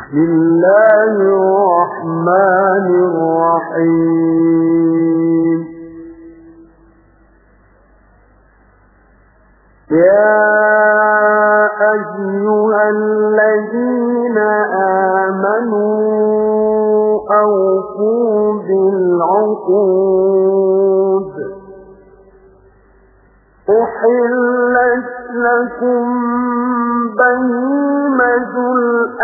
بسم الله الرحمن الرحيم. يا أيها الذين آمنوا أوفوا بالعقود. أحلت لكم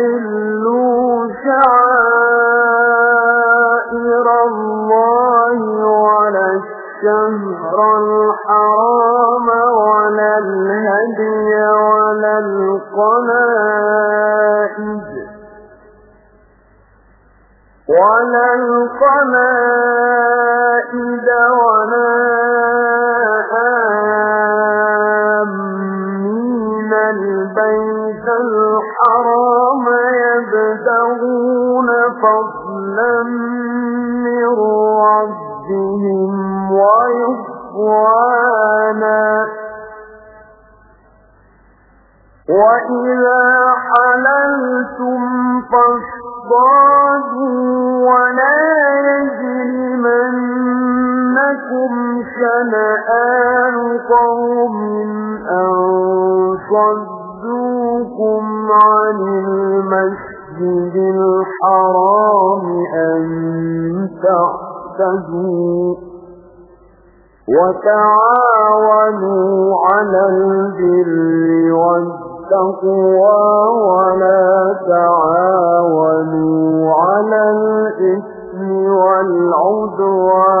تحلوا شعائر الله ولا الشهر الحرام ولا الهدي ولا القلائد ولا القلائد ولا يبتغون فضلا من ربهم ويضوانا وإذا حللتم فاصطادوا ولا يجرمنكم شنآن قوم أن صدوكم عن المسجد الحرام أن تعتدوا وتعاونوا على البر والتقوى ولا تعاونوا على الإثم والعدوان.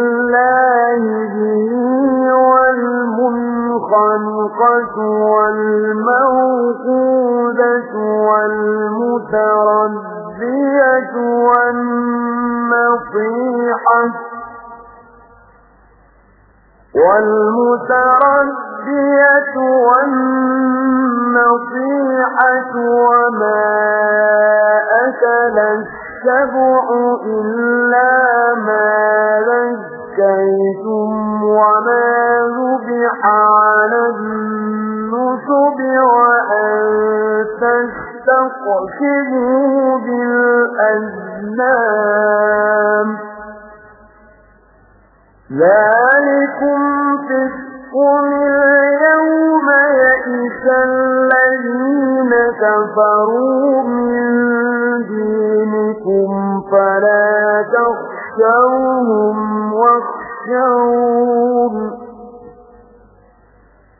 والمنخنقة والموقودة والمتردية والنصيحة والمتردية والنصيحة وما أكل السبع إلا ما ذكيتم وما على النسب وأن تستقسموا بالأزلام. ذلكم فسق اليوم يئس الذين كفروا من دينكم فلا تخشوهم واخشون.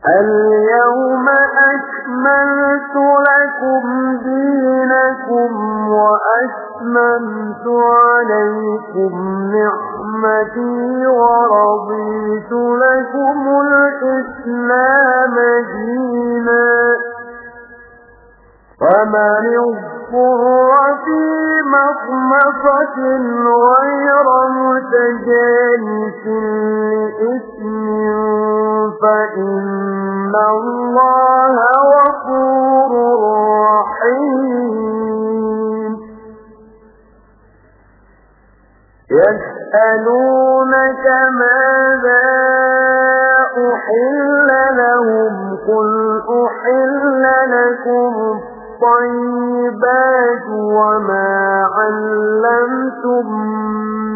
اليوم أكملت لكم دينكم وأتممت عليكم نعمتي ورضيت لكم الإسلام دينا. فمن اضطر في مخمصة غير متجانس لإثم فإن الله غفور رحيم يسألونك ماذا أحل لهم قل أحل لكم الطيبات وما علمتم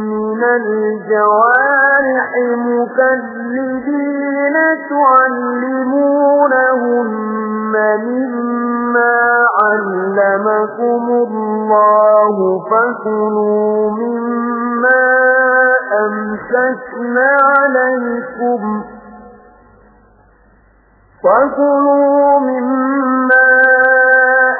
من الجوارح مكذبين تعلمونهن مما علمكم الله فكلوا مما أمسكنا عليكم فكلوا مما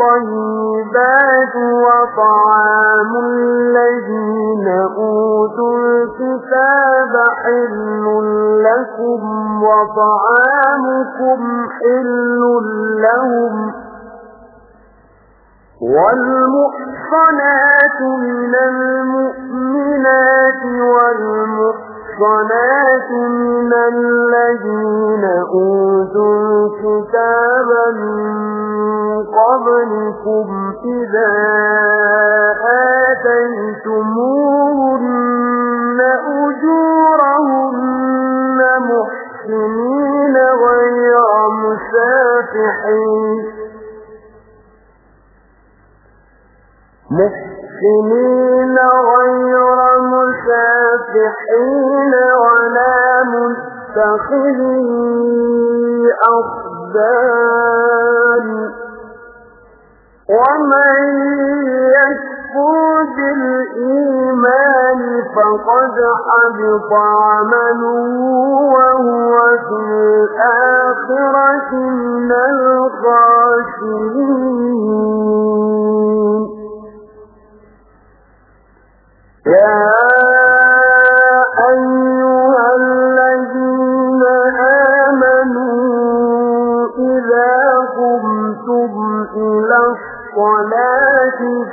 الطيبات وطعام الذين أوتوا الكتاب حل لكم وطعامكم حل لهم والمحصنات من المؤمنات والمحصنات من الذين أوتوا الكتاب من قبلكم إذا آتيتموهن أجورهن محسنين غير مسافحين. محسنين غير مسافحين ولا متخذي أخدان. ومن يكفر بالإيمان فقد حبط عمله وهو في من الخاسرين. يا أيها الذين آمنوا إذا قمتم إلى الصلاة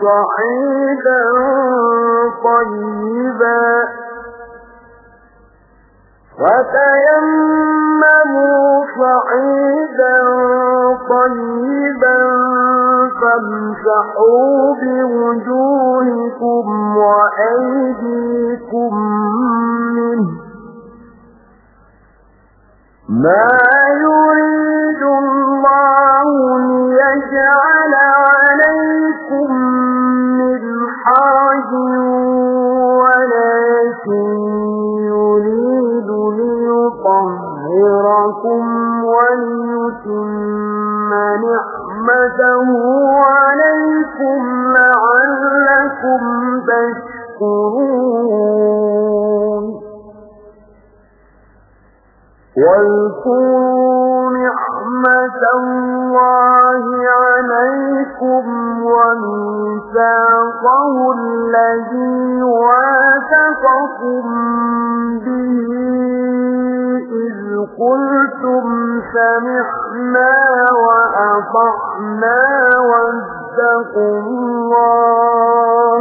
فتيمموا صعيدا طيبا. فتيمموا صعيدا طيبا فامسحوا بوجوهكم وأيديكم منه. ما ولكن يريد ليطهركم وليتم عليكم لعلكم تشكرون. الله عليكم وميثاقه الذي واثقكم به إذ قلتم سمعنا وأطعنا واتقوا الله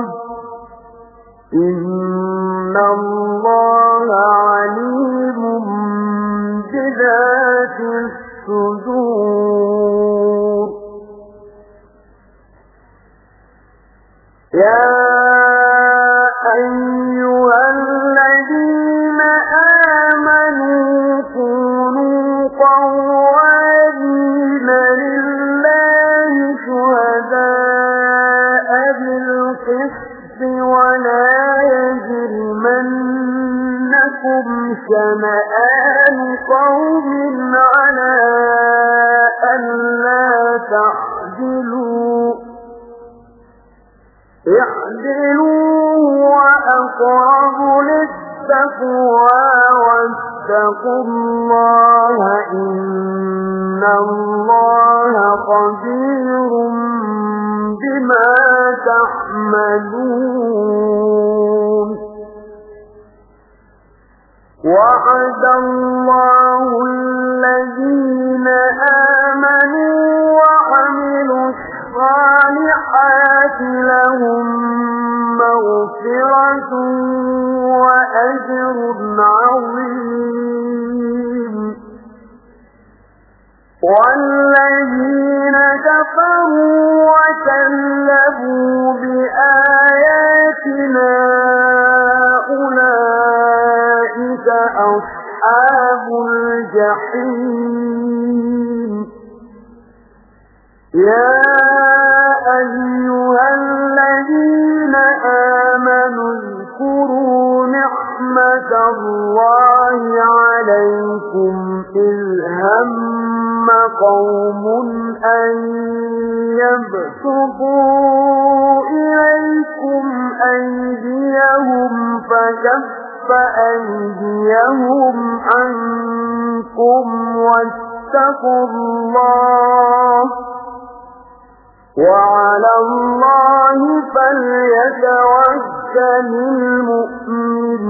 إن الله عليم الصدور. يا أيها الذين آمنوا كونوا قوامين لله الشهداء بالقسط ولا يجرمنكم شنآن وأقرب للتقوى واتقوا الله إن الله خبير بما تعملون. وعد الله الذين آمنوا وعملوا الصالحات لهم وكذبوا بآياتنا أولئك أصحاب الجحيم يا أيها الذين آمنوا اذكروا نعمة الله عليكم إذ هم قوم أن يبسطوا إليكم أيديهم فكف أيديهم عنكم واتقوا الله وعلى الله فليتوكل المؤمنون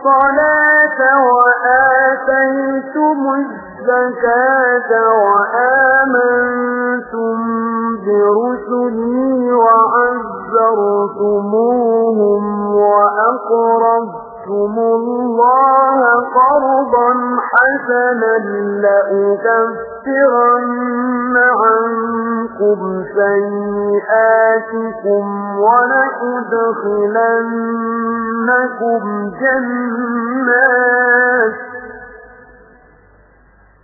الصلاة وآتيتم الزكاة وآمنتم برسلي وعزرتموهم وأقرضتم الله قرضا حسنا لأكفرن عنكم سيئاتكم ولأدخلنكم جنات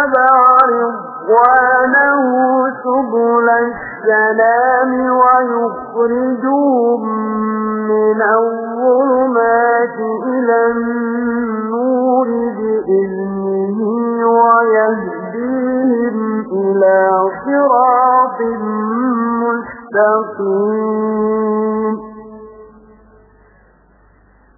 اتبع رضوانه سبل السلام ويخرجهم من الظلمات إلى النور بإذنه ويهديهم إلى صراط مستقيم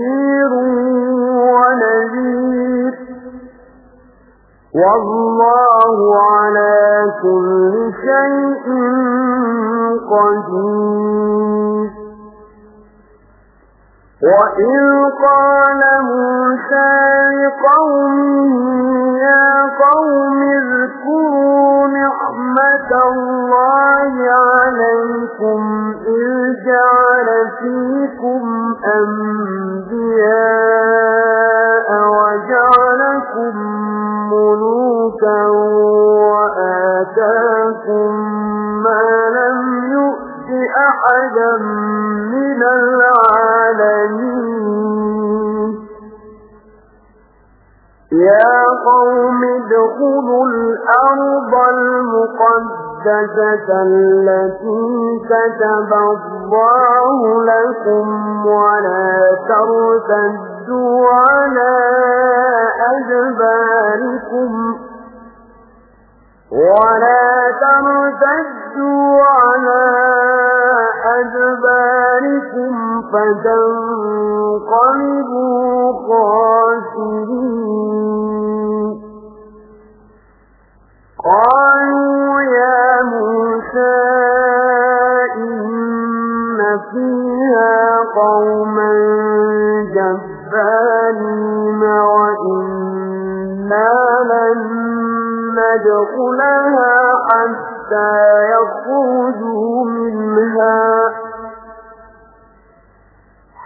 بشير ونذير. والله على كل شيء قدير. وإذ قال موسى لقومه يا قوم اذكروا نعمة الله عليكم إذ جعل فيكم أنبياء وجعلكم ملوكا وآتاكم ما لم يؤت أحدا من العالمين يا قوم ادخلوا الأرض المقدسة التي كتب الله لكم ولا ترتدوا على أدباركم. ولا ترتدوا على أدباركم فتنقلبوا خاسرين. قالوا يا موسى إن فيها قوما جبارين وإنا ندخلها حتى يخرجوا منها.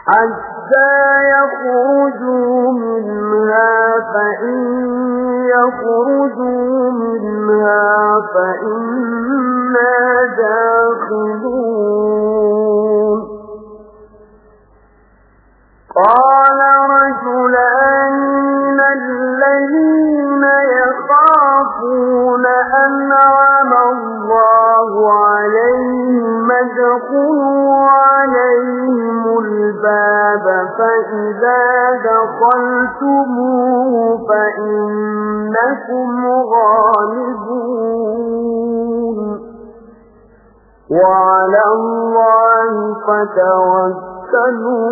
حتى يخرجوا منها فإن يخرجوا منها فإنا داخلون. قال رجلان يخافون أنعم الله عليهم ادخلوا عليهم الباب فإذا دخلتموه فإنكم غالبون. وعلى الله فتوكلوا.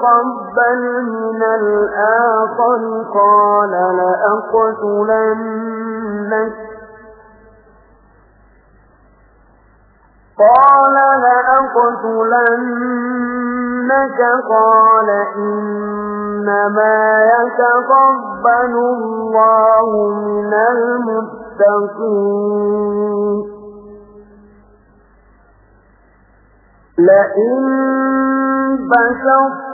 يتقبل من الآخر قال لأقتلنك قال لأقتلنك قال إنما يتقبل الله من المتقين لئن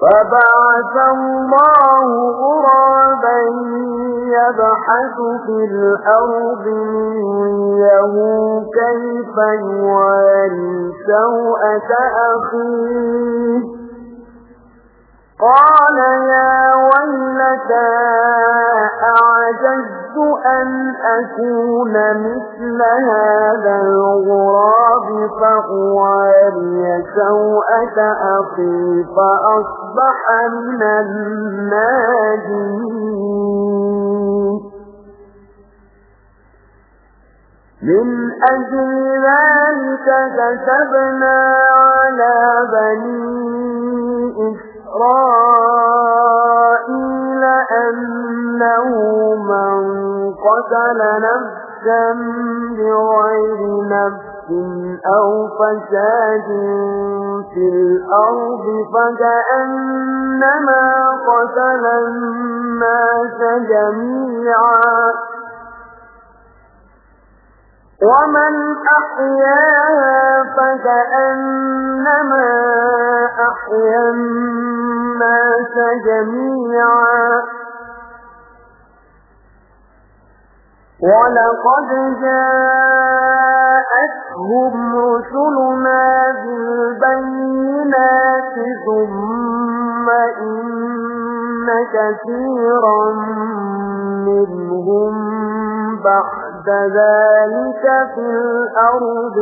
فبعث الله غرابا يبحث في الأرض ليريه كيف يواري سوءة أخيه. قال يا ويلتى أعجزت أن أكون مثل هذا الغراب فأواري سوءة أخي فأصبح من الناجين من أجل ذلك كتبنا على بني إسرائيل أنه من قتل نفسا بغير نفس أو فساد في الأرض فكأنما قتل الناس جميعا ومن أحياها فكأنما أحيا الناس جميعا ولقد جاءتهم رسلنا بالبينات ثم إن كثيرا منهم بعد ذلك في الأرض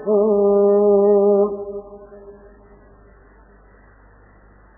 لمسرفون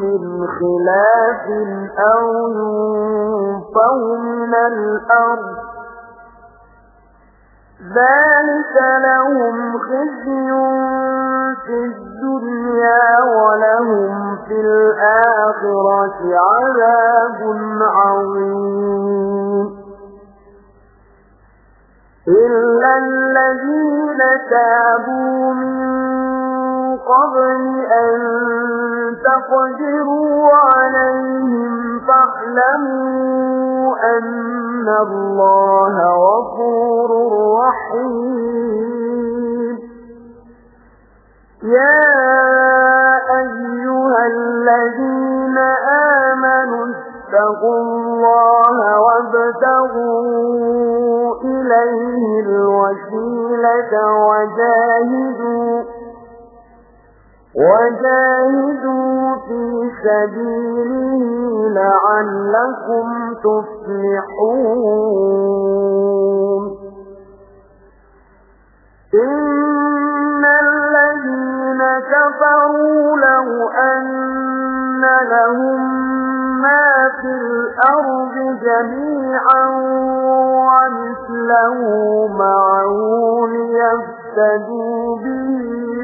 من خلاف أو ينفوا من الأرض. ذلك لهم خزي في الدنيا ولهم في الآخرة عذاب عظيم. إلا الذين تابوا من قبل أن تقدروا عليهم فاعلموا أن الله غفور رحيم. يا أيها الذين آمنوا اتقوا الله وابتغوا إليه الوسيلة وجاهدوا وجاهدوا في سبيله لعلكم تفلحون. إن الذين كفروا لو أن لهم ما في الأرض جميعا ومثله معه ليفتدوا به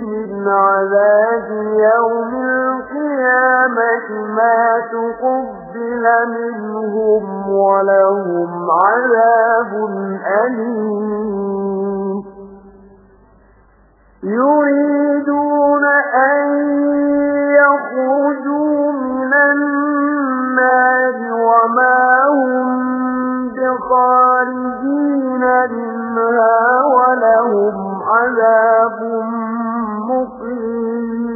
من عذاب يوم القيامة. ما تقبل منهم ولهم عذاب أليم. يريدون أن يخرجوا من النار وما هم بخارجين منها ولهم عذاب مقيم.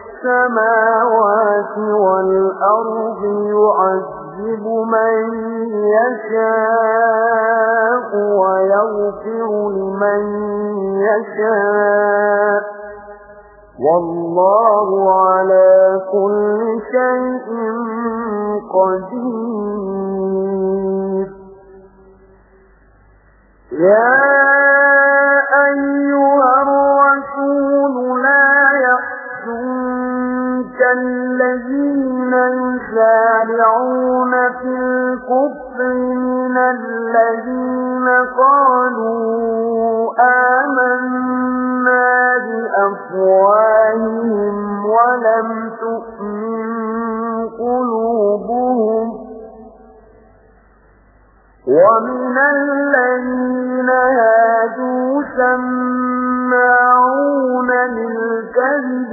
السماوات والأرض يعذب من يشاء ويغفر لمن يشاء. والله على كل شيء قدير. يا أيها الرسول لا الذين يسارعون في الكفر من الذين قالوا آمنا بأفواههم ولم تؤمن قلوبهم ومن الذين هادوا سماعون للكذب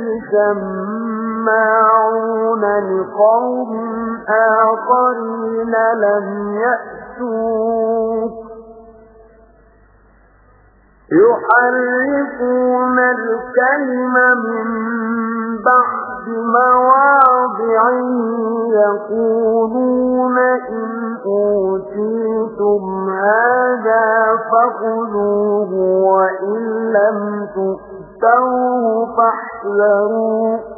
سماعون لقوم آخرين لم يأتوك يحرفون الكلم من بعد مواضعه يقولون إن أوتيتم هذا فخذوه وإن لم تؤتوه فاحذروا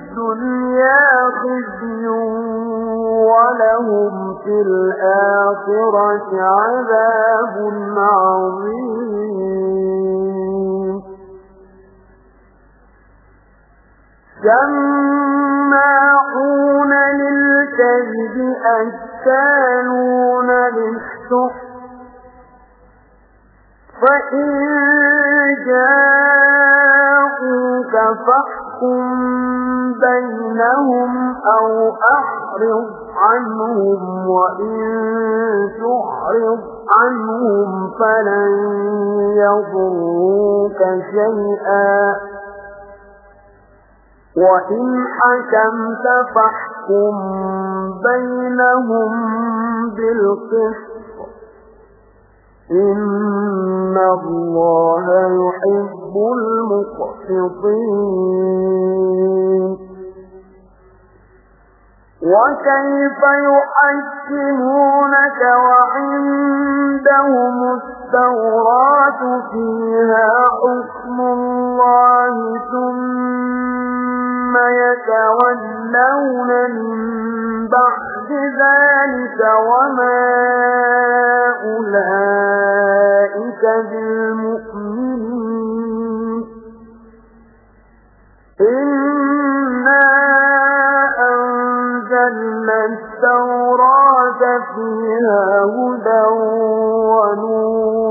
الدنيا خزي ولهم في الآخرة عذاب عظيم. سماعون للكذب أكالون للسحر. فإن جاءوك فاحكم بينهم أو أحرض عنهم وإن تحرض عنهم فلن يضروك شيئا وإن حكمت فاحكم بينهم بالقسط إن الله يحب المقسطين وكيف يحكمونك وعندهم التوراة فيها حكم الله ثم يتولون من بعد ذلك وما أولئك بالمؤمنين. إنا أنزلنا التوراة فيها هدى ونور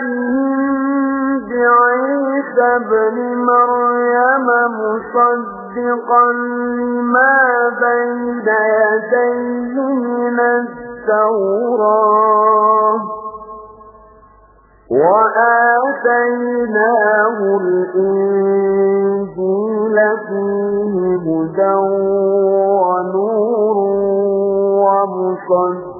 آثارهم بعيسى بن مريم مصدقا لما بين يديه من التوراة. وآتيناه الإنجيل فيه هدى ونور ومصدقا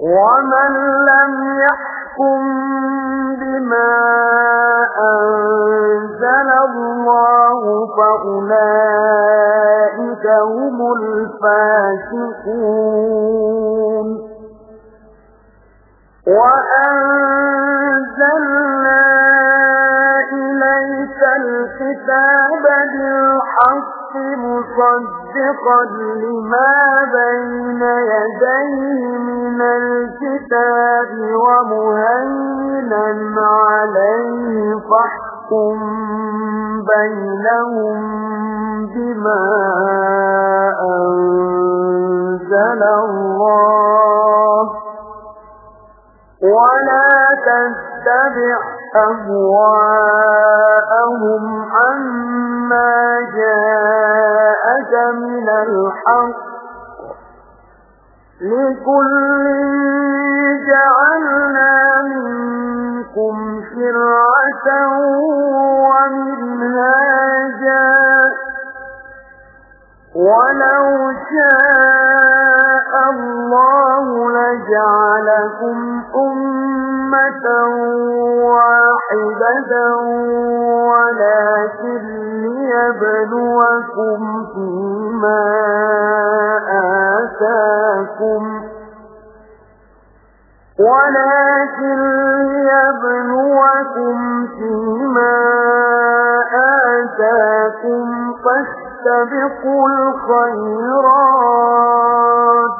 ومن لم يحكم بما أنزل الله فأولئك هم الفاسقون وأنزلنا إليك الكتاب بالحق مصدقا لما بين يديه من الكتاب ومهينا عليه فاحكم بينهم بما أنزل الله. ولا تتبع أهواءهم عما جاءك من الحق. لكل جعلنا منكم شرعة ومنهاجا. ولو شاء الله لجعلكم أمة واحدة ولكن ليبلوكم فيما آتاكم ولكن ليبلوكم فيما آتاكم فاستبقوا الخيرات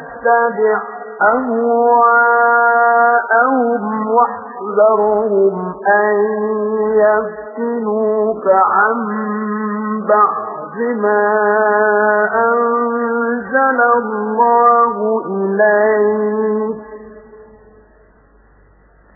تتبع أهواءهم واحذرهم أن يفتنوك عن بعض ما أنزل الله إليك.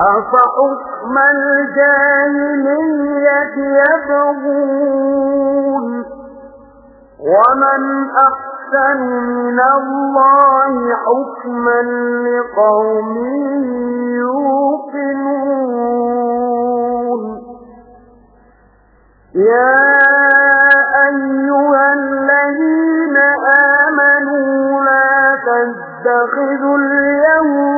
أفحكم الجاهلية يبغون ومن أحسن من الله حكما لقوم يوقنون يا أيها الذين آمنوا لا تتخذوا اليوم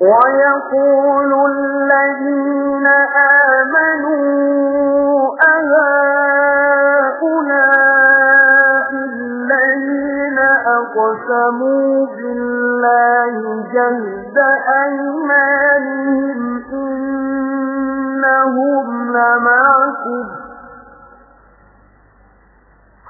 ويقول الذين آمنوا أهؤلاء الذين أقسموا بالله جهد أيمانهم إنهم لمعكم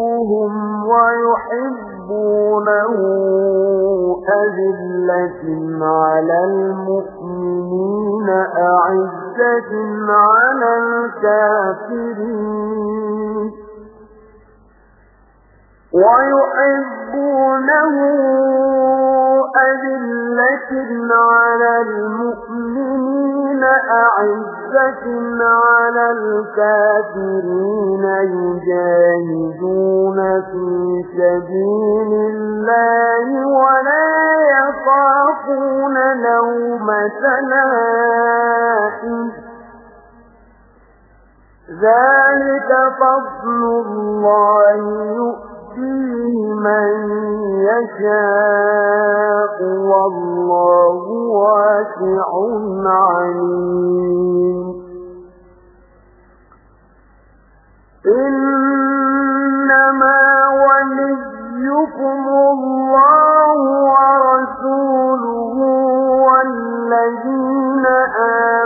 يحبهم ويحبونه أذلة على المؤمنين أعزة على الكافرين. ويحبونه أذلة على المؤمنين أعزة على الكافرين يجاهدون في سبيل الله ولا يخافون لومة لائم ذلك فضل الله يؤتيه من يشاء والله واسع عليم. إنما وليكم الله ورسوله والذين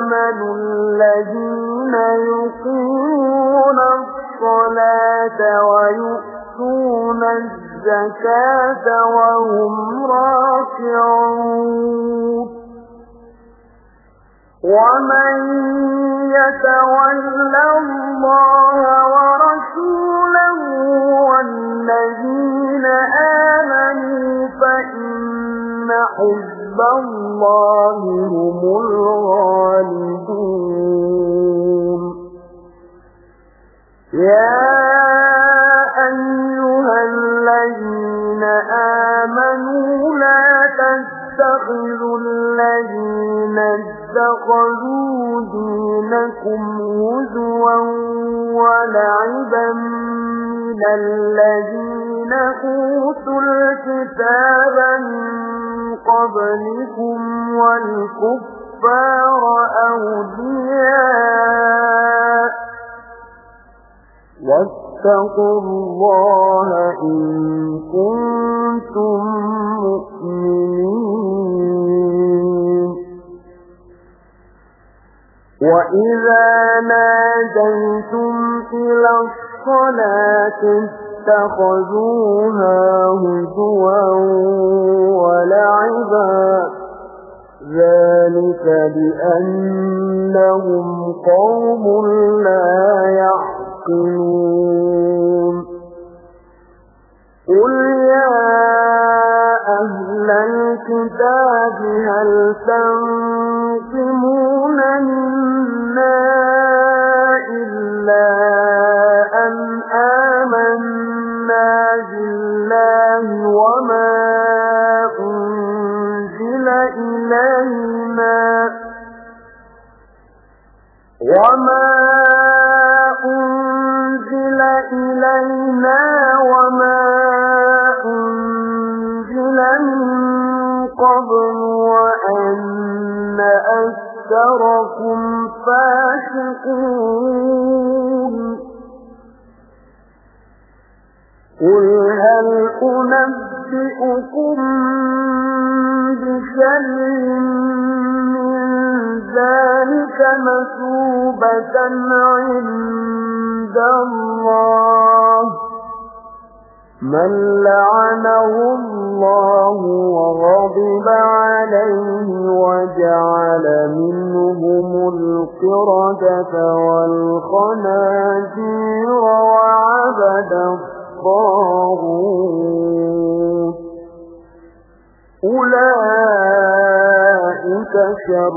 آمنوا الذين يقيمون الصلاة ويؤتون الزكاة وهم راكعون ومن يتول الله ورسوله والذين آمنوا فإن حزب الله هم الغالبون يا أيها الذين آمنوا لا تتخذوا الذين اتخذوا دينكم هزوا ولعبا من الذين أوتوا الكتاب من قبلكم والكفار أولياء واتقوا الله إن كنتم مؤمنين. وإذا ناديتم إلى الصلاة اتخذوها هزوا ولعبا. ذلك بأنهم قوم لا يعقلون. قل يا أهل الكتاب هل تنقمون منا إلا أكثركم فاشقون قل هل أنبئكم بشر من ذلك مسوبة عند الله؟ من لعنه الله وغضب عليه وجعل منهم القردة والخناجير وعبد الطاغوت. أولئك شر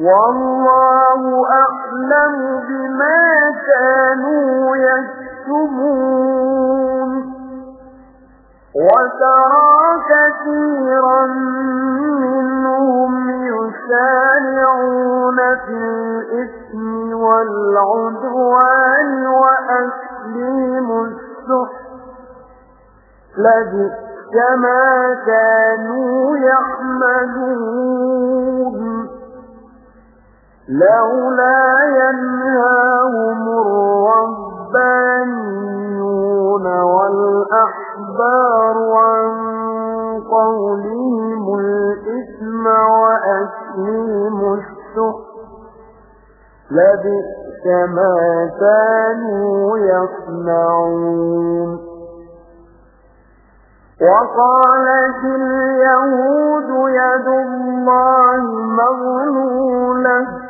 والله أعلم بما كانوا يكتمون. وترى كثيرا منهم يسارعون في الإثم والعدوان وأسلم السحر. لبئس كما كانوا يحملون لولا ينهاهم الربانيون والأحبار عن قولهم الإثم وأكلهم السحر لبئس ما كانوا يصنعون. وقالت اليهود يد الله مغلولة.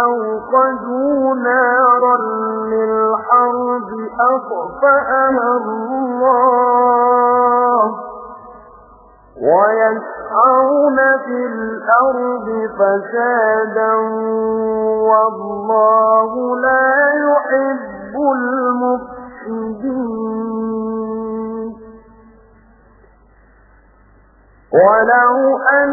أوقدوا نارا للحرب أطفأها الله ويسعون في الأرض فسادا والله لا يحب المفسدين. ولو أن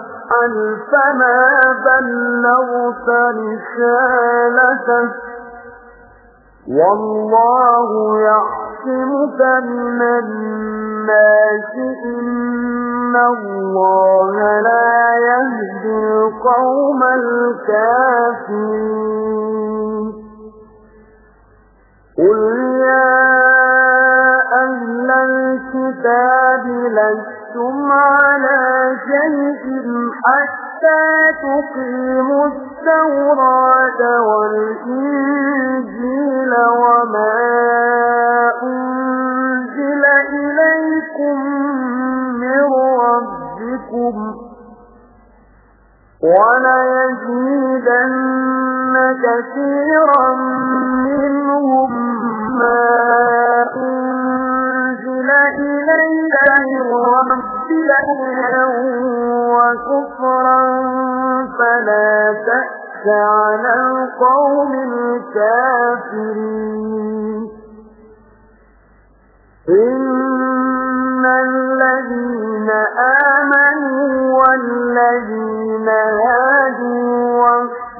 فما بلغت رسالته والله يعصمك من الناس إن الله لا يهدي القوم الكافرين. قل يا أهل الكتاب لستم على شيء حتى تقيموا التوراة والإنجيل وما أنزل إليكم من ربكم وليزيدن كثيرا منهم ما أنزل إليك من ربك وكفرا فلا تأس على القوم الكافرين إن الذين آمنوا والذين هادوا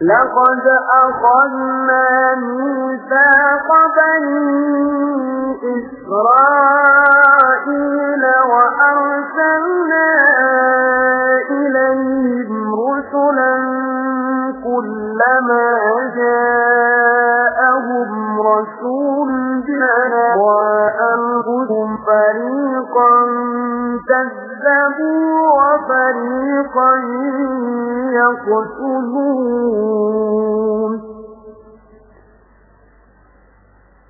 لقد أخذنا ميثاق بني إسرائيل وأرسلنا إليهم رسلا كلما جاءهم رسول بنا وأنفسهم فريقا كذبوا وفريقا يقتلون.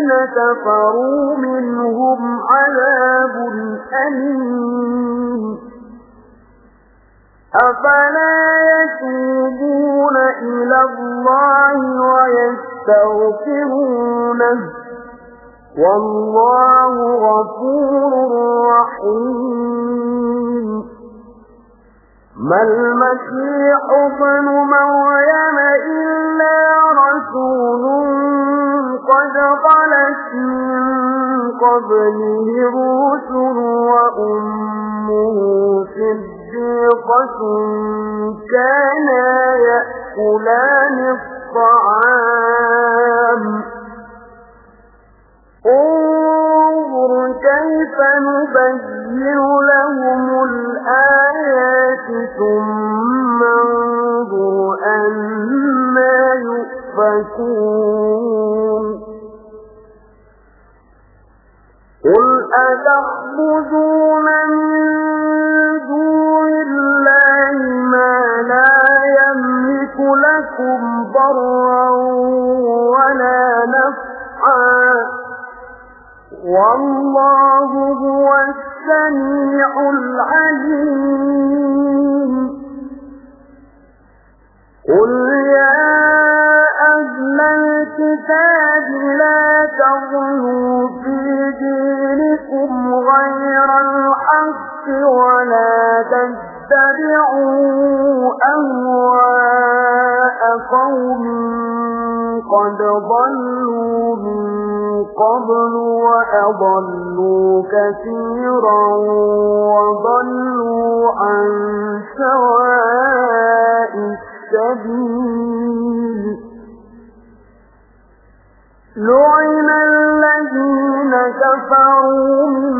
الذين كفروا منهم عذاب أليم. أفلا يتوبون إلى الله ويستغفرونه؟ والله غفور رحيم. ما المسيح ابن مريم إلا رسول قد خلت من قبله الرسل وأمه صديقة كانا يأكلان الطعام. انظر كيف نبين لهم الآيات ثم انظر أنا يؤفكون. أتخبزون من دون الله ما لا يملك لكم ضرا ولا نفعا. والله هو السميع العليم. قل يا أهل الكتاب لا تغلوا قوم قد ضلوا من قبل وأضلوا كثيرا وضلوا عن سواء السبيل. لعن الذين كفروا من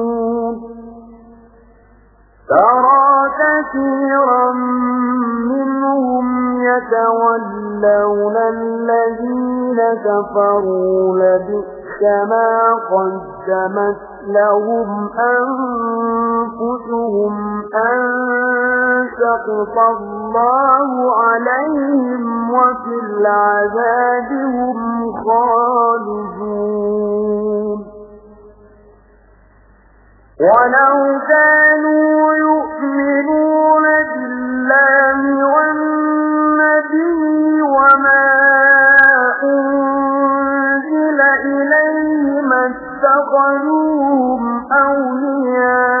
كثيرا منهم يتولون الذين كفروا لبئس ما قدمت لهم أنفسهم أن سقط الله عليهم وفي العذاب هم خالدون. ولو كانوا يؤمنون بالله والنبي وما أنزل إليه ما اتخذوهم أولياء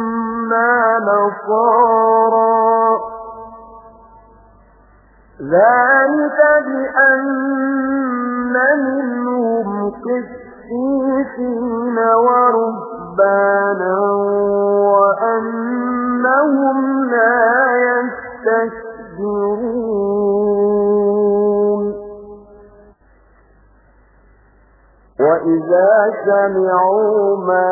إنا نصارى. ذلك بأن منهم قسيسين ورهبانا وأنهم لا يستكبرون. وإذا سمعوا ما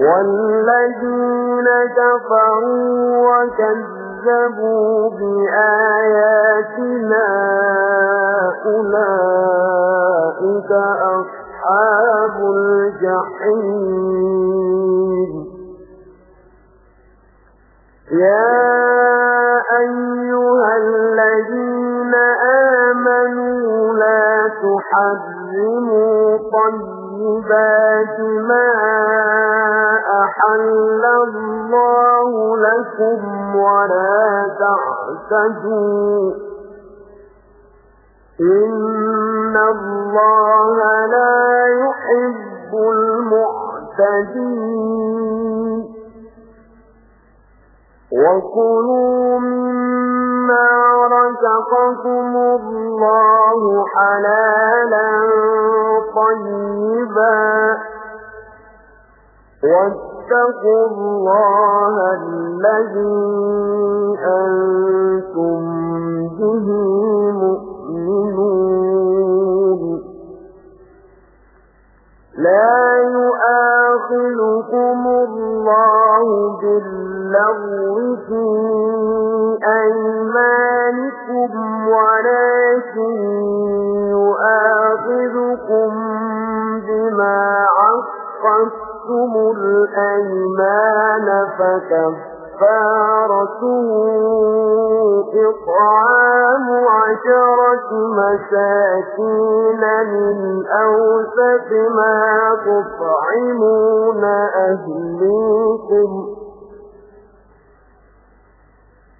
والذين كفروا وكذبوا بآياتنا أولئك أصحاب الجحيم. يا أيها الذين آمنوا لا تحرموا طيبات ما أحل الله لكم ولا تعتدوا إن الله لا يحب المعتدين وكلوا رزقكم الله حلالا طيبا واتقوا الله الذي أنتم به مؤمنون لا يؤاخذكم الله باللغو في أيمانكم ولكن يؤاخذكم بما عقدتم الأيمان فكفر كفارته إطعام عشرة مساكين من أوسط ما تطعمون أهليكم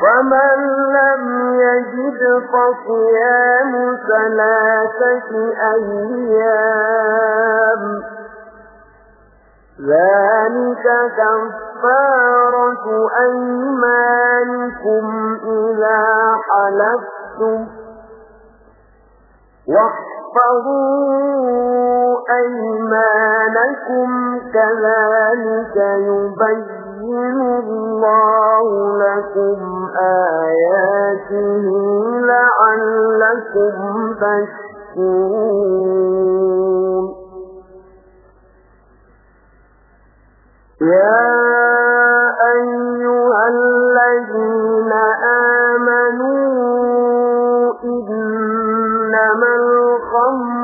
فمن لم يجد فصيام ثلاثة أيام ذلك كفارة أيمانكم إذا حلفتم واحفظوا أيمانكم كذلك يبين الله لكم آياته لعلكم تشكرون يا أيها الذين آمنوا إنما الخمر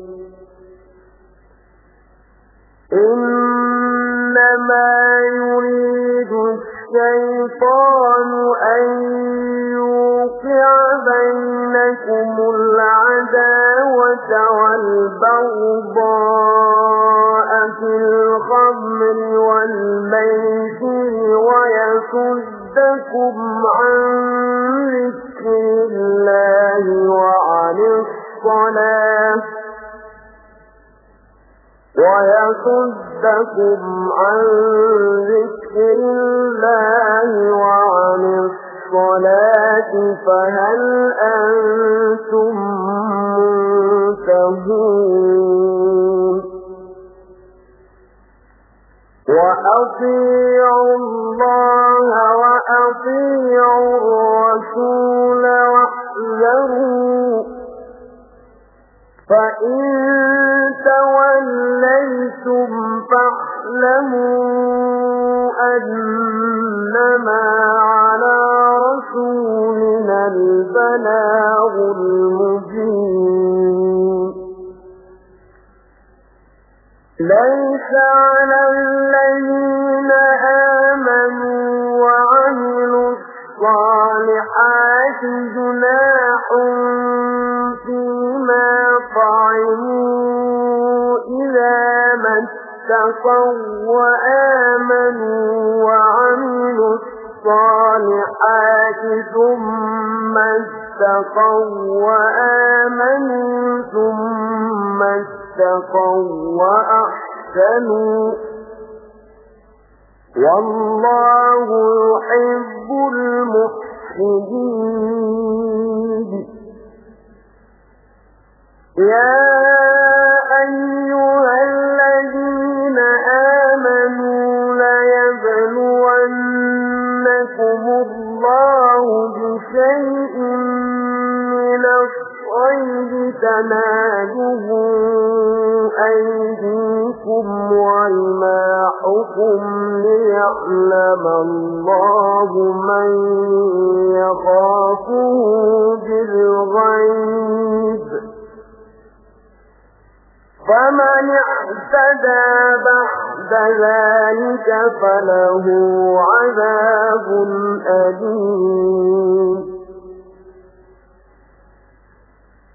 ويصدكم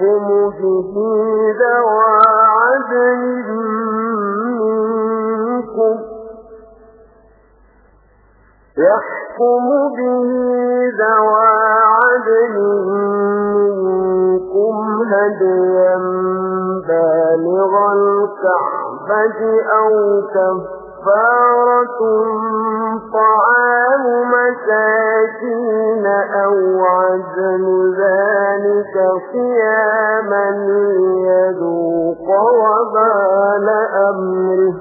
يحكم به ذوى عدل منكم. يحكم به ذوى هديا بالغ الكعبة أو كفارة طعام مساكين أو عزل ذلك صياما ليذوق وبال أمره.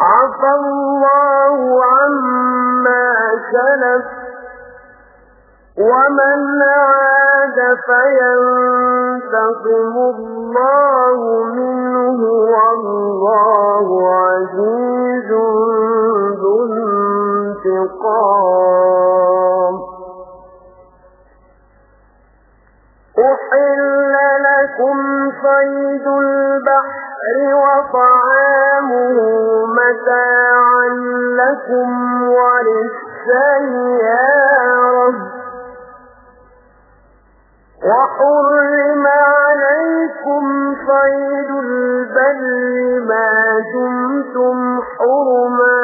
عفى الله عما سلف ومن عاد فينتقم الله منه والله عزيز ذو انتقام. أحل لكم صيد البحر وطعامه متاعا لكم وللسيارة. وحرم عليكم صيد البر ما دمتم حرما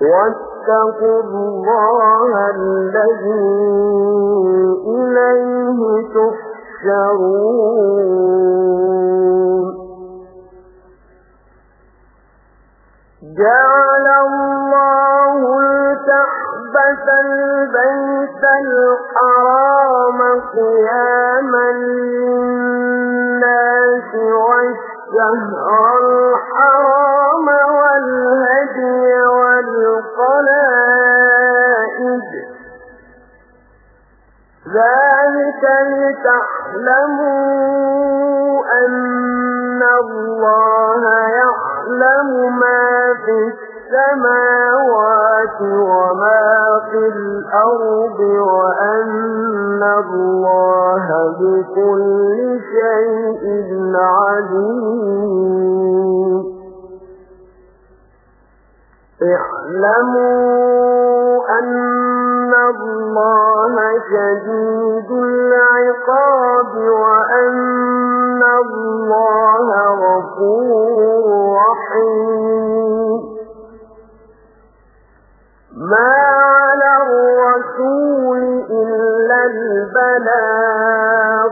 واتقوا الله الذي إليه تحشرون. جعل الله الكعبة البيت الحرام قياما للناس والشهر الحرام والهدي والقلائد. ذلك لتعلموا أن الله يعلم ما في السماوات وما في الأرض وأن الله بكل شيء عليم. اعلموا أن الله شديد العقاب وأن الله غفور رحيم. ما على الرسول إلا البلاغ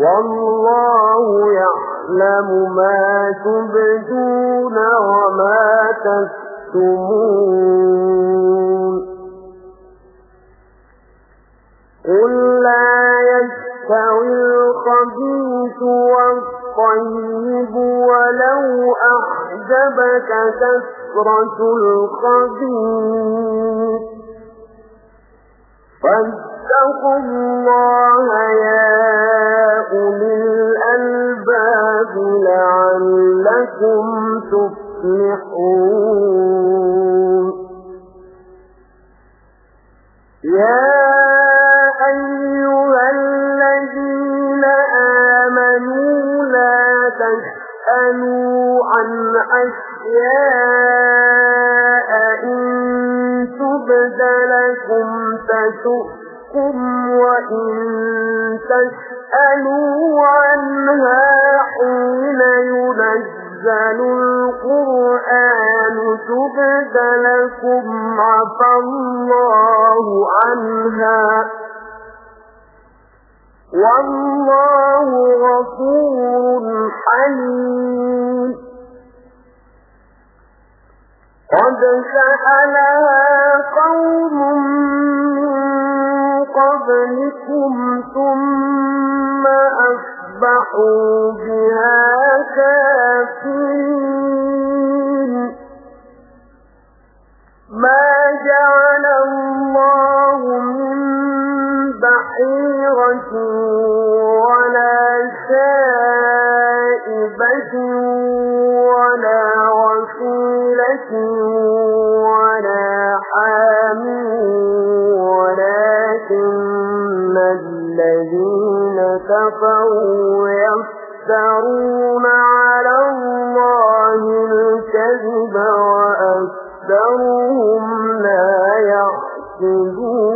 والله يعلم ما تبدون وما تكتمون قل لا يستوي الخبيث والطيب ولو أحجبك كثرة الخبيث. فاتقوا الله يا أولي الألباب لعلكم تفلحون. يا أيها تسألوا عن أشياء إن تبد لكم تسؤكم وإن تسألوا عنها حين ينزل القرآن تبد لكم عفى الله عنها والله غفور حليم. قد سألها قوم من قبلكم ثم أصبحوا بها كافرين. ما جعل الله من بحيرة ولا سائبة ولا وصيلة ولا حام ولكن الذين كفروا يفترون على الله الكذب وأكثرهم لا يعقلون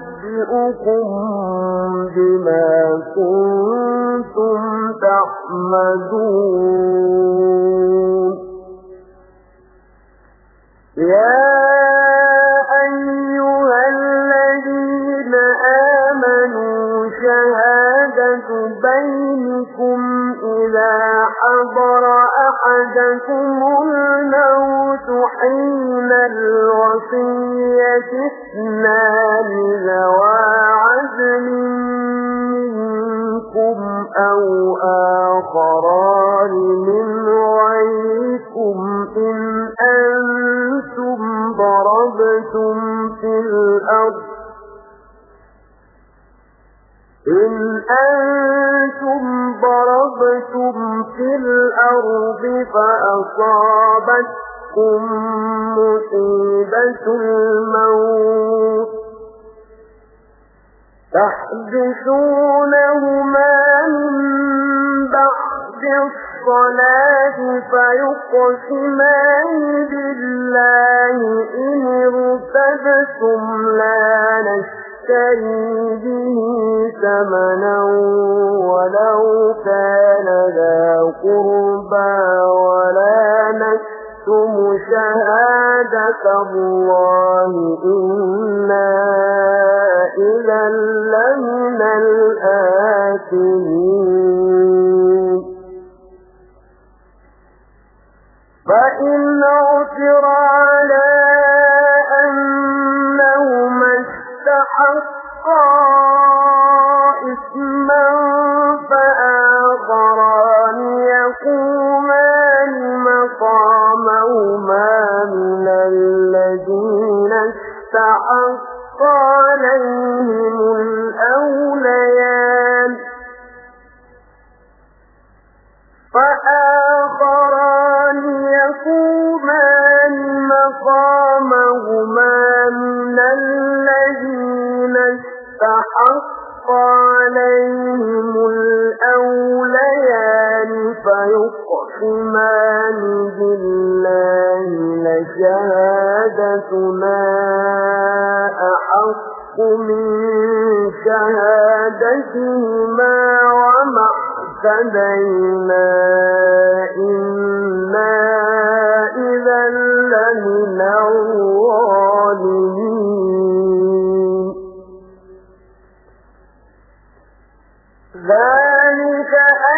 بما كنتم تحمدون يا أيها الذين آمنوا شهادة بينكم إذا حضر أحدكم الموت حين الوصية اثنان ذوى عدل منكم أو آخران من غيركم إن أنتم ضربتم في الأرض إن أنتم ضربتم في الأرض تأتكم مصيبة الموت. تحدثونهما من بعد الصلاة فيقسمان بالله. إن ارتبتم لا نشتري به ثمنا ولو كان ذا قربى ولا شهادة الله إنا إذا لمن الآثمين فإن عثر على أنهما استحقا استحق عليهم الأوليان فآخران يقومان مقامهما من الذين استحق عليهم الأوليان فيقسمان بالله لشهادتنا أحق من شهادتهما وما اهتدينا إنا إذا لمن الظالمين.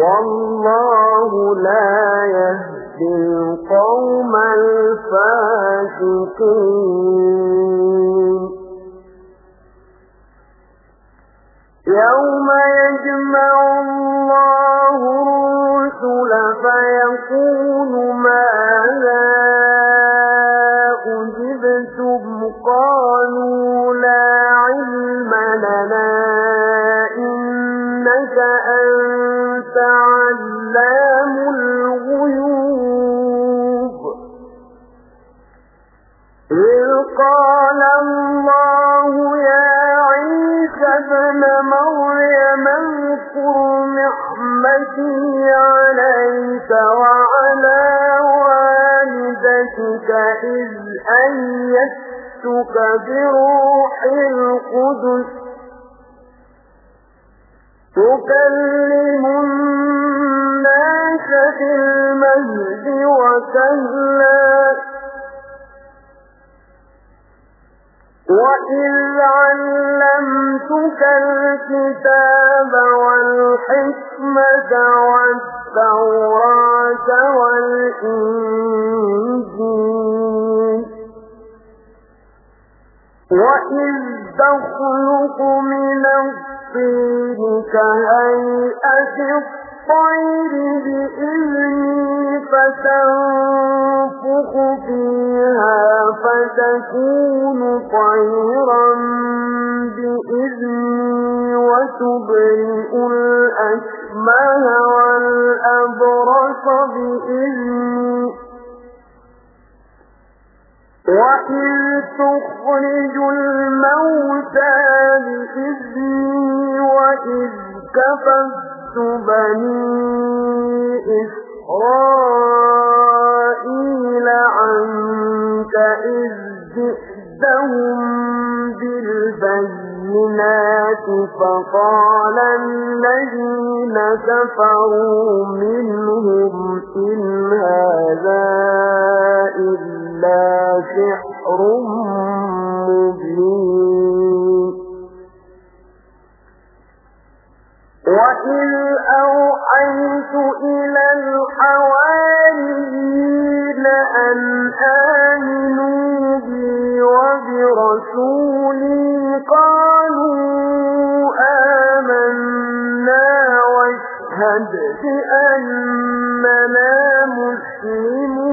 والله لا يهدي القوم الفاسقين. يوم يجمع الله الرسل فيقول ماذا أيدتك بروح القدس تكلم الناس في المهد وكهلا وإذ علمتك الكتاب والحكمة والتوراة والإنجيل تخلق من الطين كهيئة الطير بإذني فتنفخ فيها فتكون طيرا بإذني وتبرئ الأكمه والأبرص بإذني. وإذ تخرج الموتى بإذني وإذ كفت بني إسرائيل عنك إذ جئتهم بالبينات فقال الذين كفروا منهم إن هذا إلا سحر مبين. وإذ أوحيت إلى الحواريين أن آمنوا بي وبرسولي قالوا آمنا واشهد بأننا مسلمون.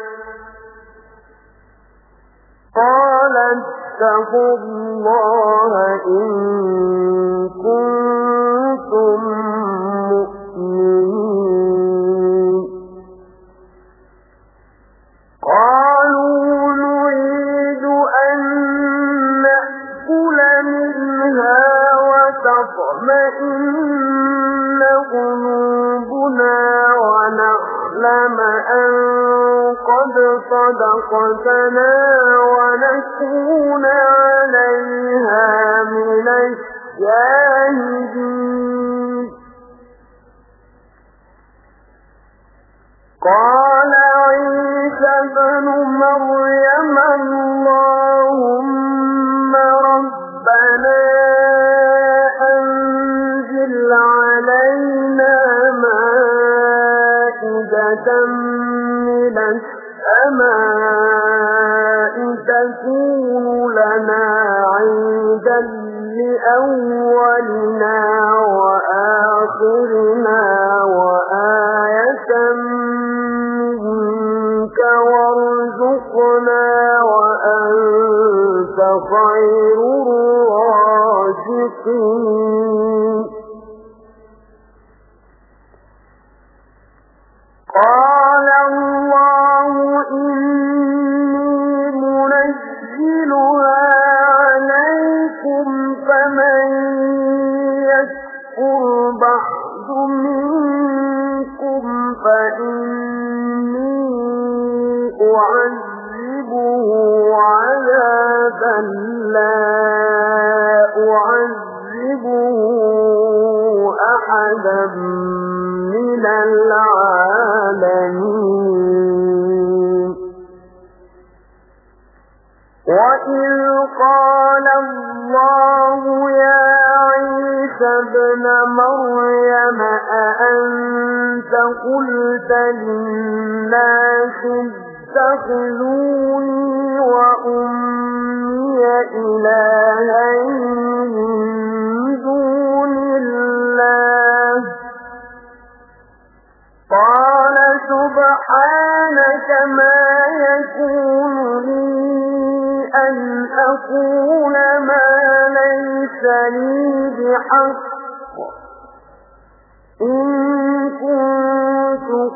اتقوا الله إن كنتم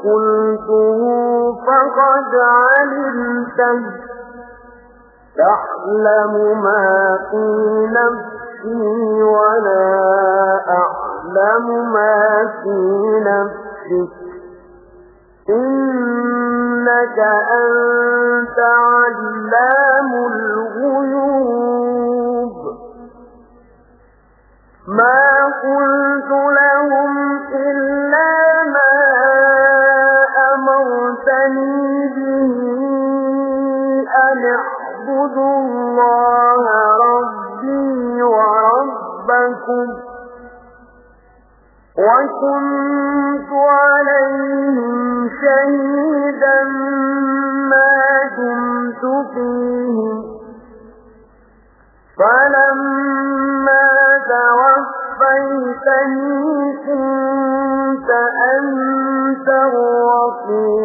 قلته فقد علمته. تعلم ما في نفسي ولا أعلم ما في نفسك. إنك أنت علام الغيوب. ما قلت لهم اعبدوا الله ربي وربكم وكنت عليهم شهيدا ما دمت فيهم فلما توفيتني كنت أنت الرقيب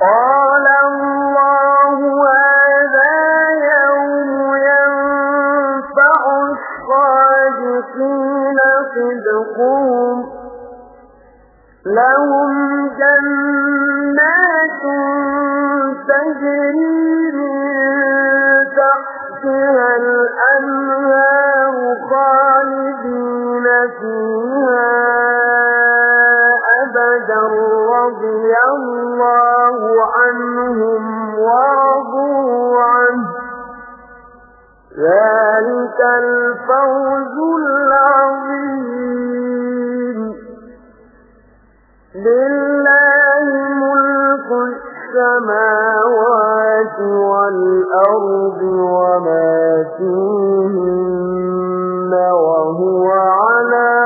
قال الله هذا يوم ينفع الصادقين لهم جنات تجري تحتها الأنهار خالدين فيها. عنهم ورضوا عنه. ذلك الفوز العظيم. لله ملك السماوات والأرض وما فيهن وهو على